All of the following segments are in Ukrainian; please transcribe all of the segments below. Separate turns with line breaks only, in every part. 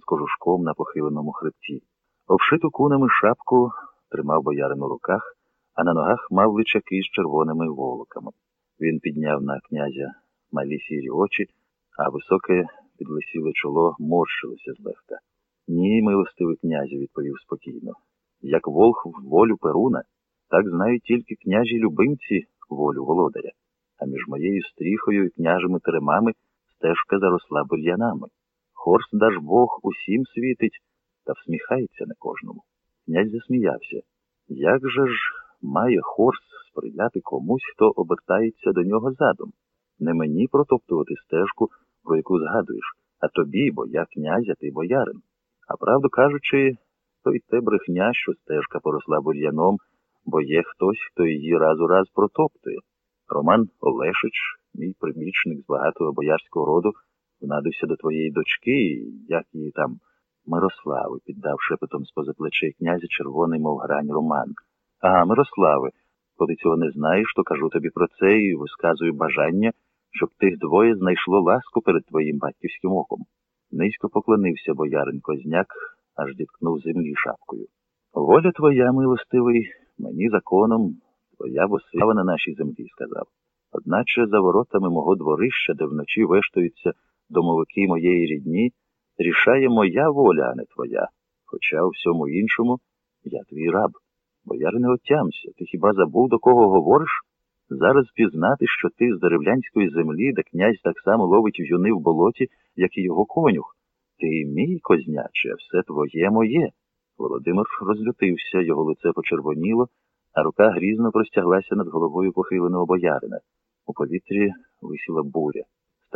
з кожушком на похиленому хребті. Обшиту кунами шапку тримав боярин у руках, а на ногах мав личаки з червоними волоками. Він підняв на князя малі сірі очі, а високе підвисіле чоло морщилося злегка. Ні, милостивий князю, відповів спокійно. Як волх в волю Перуна, так знають тільки княжі любимці волю володаря, а між моєю стріхою і княжими теремами стежка заросла бур'янами. Хорс Дажбог усім світить та всміхається на кожному. Князь засміявся. Як же ж має Хорс сприяти комусь, хто обертається до нього задом? Не мені протоптувати стежку, про яку згадуєш, а тобі, бо я князь, а ти боярин. А правду кажучи, то й те брехня, що стежка поросла бур'яном, бо є хтось, хто її раз у раз протоптує. Роман Олешич, мій прибічник з багатого боярського роду, внадився до твоєї дочки, як її там Мирослави, піддав шепотом з поза плечей князя червоний, мов грань Роман. Ага, Мирослави, коли цього не знаєш, то кажу тобі про це і висказую бажання, щоб тих двоє знайшло ласку перед твоїм батьківським оком. Низько поклонився боярин Козняк, аж діткнув землі шапкою. Воля твоя, милостивий, мені законом, твоя бо на нашій землі, сказав. Одначе за воротами мого дворища, де вночі вештаються домовики моєї рідні, рішає моя воля, а не твоя. Хоча у всьому іншому я твій раб. Боярине, отямся, ти хіба забув, до кого говориш? Зараз пізнати, що ти з деревлянської землі, де князь так само ловить в'юни в болоті, як і його конюх. Ти мій козняче, все твоє моє. Володимир розлютився, його лице почервоніло, а рука грізно простяглася над головою похиленого боярина. У повітрі висіла буря.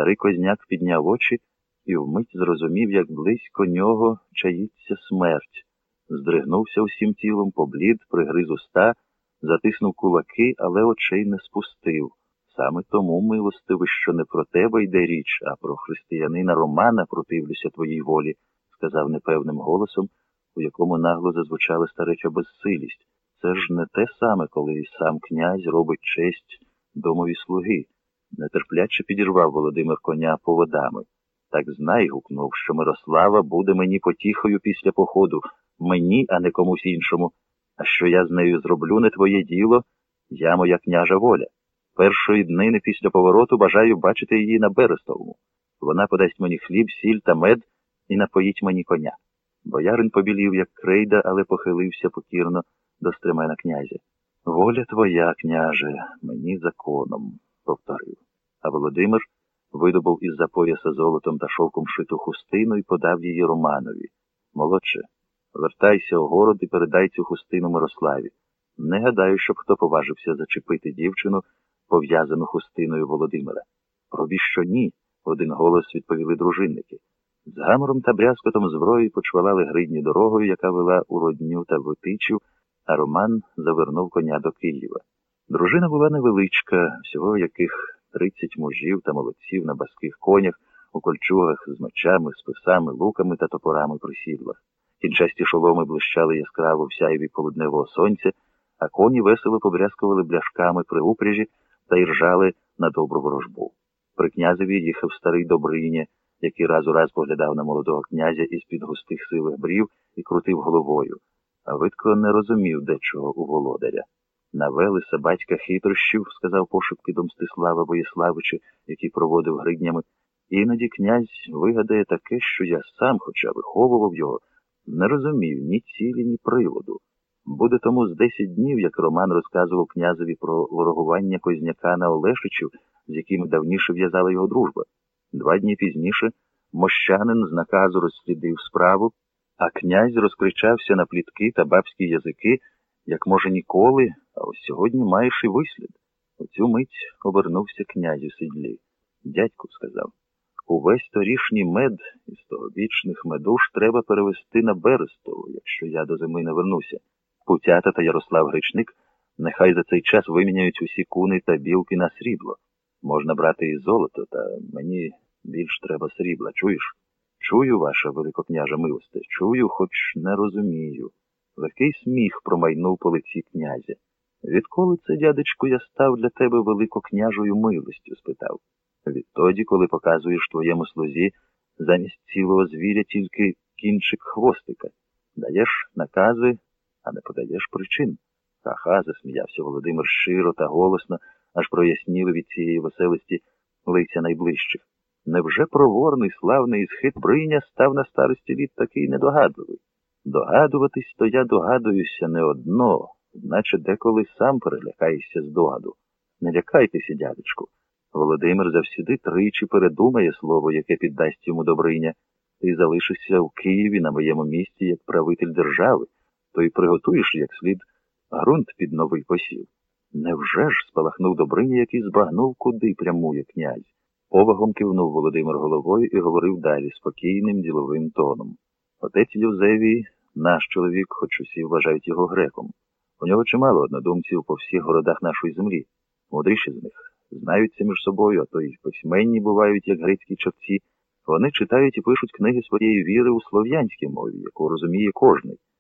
Старий козняк підняв очі і вмить зрозумів, як близько нього чаїться смерть. Здригнувся усім тілом, поблід, пригриз уста, затиснув кулаки, але очей не спустив. Саме тому, милостивий, що не про тебе йде річ, а про християнина Романа противлюся твоїй волі, сказав непевним голосом, у якому нагло зазвучала стареча безсилість. Це ж не те саме, коли сам князь робить честь домові слуги. Нетерпляче підірвав Володимир коня поводами. Так знай, гукнув, що Мирослава буде мені потіхою після походу, мені, а не комусь іншому. А що я з нею зроблю не твоє діло, я моя княжа воля. Першої днини після повороту бажаю бачити її на Берестовому. Вона подасть мені хліб, сіль та мед і напоїть мені коня. Боярин побілів, як крейда, але похилився покірно до стремена князя. Воля твоя, княже, мені законом, повторив. А Володимир видобув із за пояса золотом та шовком шиту хустину і подав її Романові. Молодше, вертайся у город і передай цю хустину Мирославі. Не гадаю, щоб хто поважився зачепити дівчину, пов'язану хустиною Володимира. Пробі що ні, один голос відповіли дружинники. З гамором та брязкотом зброї почвалали гридні дорогою, яка вела у родню та витичів, а Роман завернув коня до Києва. Дружина була невеличка, всього яких тридцять мужів та молодців на баских конях, у кольчугах з мечами, списами, луками та топорами при сідлах. Кінчасті шоломи блищали яскраво в сяйві полудневого сонця, а коні весело побрязкували бляшками при упряжі та й ржали на добру ворожбу. При князеві їхав старий Добриня, який раз у раз поглядав на молодого князя із під густих сивих брів і крутив головою, а видко не розумів дечого у володаря. Навелися батька хитрощів, сказав пошепки до Мстислава Боєславича, який проводив гриднями. Іноді князь вигадає таке, що я сам, хоча виховував його, не розумів ні цілі, ні приводу. Буде тому з десять днів, як Роман розказував князеві про ворогування Козняка на Олешичів, з якими давніше в'язала його дружба. Два дні пізніше мощанин з наказу розслідив справу, а князь розкричався на плітки та бабські язики, як може ніколи, ось сьогодні маєш і вислід. У цю мить обернувся князь у сідлі. Дядьку сказав увесь торішній мед із тогобічних медуш треба перевести на Берестову, якщо я до зими не вернуся. Путята та Ярослав Гречник нехай за цей час виміняють усі куни та білки на срібло. Можна брати і золото, та мені більш треба срібла. Чуєш? Чую, ваша великокняжа милосте, чую, хоч не розумію. Легкий сміх промайнув по лиці князя. Відколи це, дядечку, я став для тебе великокняжою милостю? спитав. Відтоді, коли показуєш твоєму слузі замість цілого звіря тільки кінчик хвостика. Даєш накази, а не подаєш причин. Ха-ха, засміявся Володимир щиро та голосно, аж проясніли від цієї веселості лиця найближчих. Невже проворний, славний схит бриня став на старості літ такий недогадливий? Догадуватись, то я догадуюся не одно, наче деколи сам перелякаєшся з догаду. Не лякайтеся, дядечку. Володимир завсіди тричі передумає слово, яке піддасть йому Добриня. Ти залишишся в Києві на моєму місці як правитель держави, то й приготуєш як слід ґрунт під новий посів. Невже ж спалахнув Добриня, який збагнув, куди прямує князь? Овагом кивнув Володимир головою і говорив далі спокійним діловим тоном. Отець Юзевій наш чоловік, хоч усі вважають його греком. У нього чимало однодумців по всіх городах нашої землі. Мудріші з них знаються між собою, а то й письменні бувають, як грецькі човці. Вони читають і пишуть книги своєї віри у слов'янській мові, яку розуміє кожний.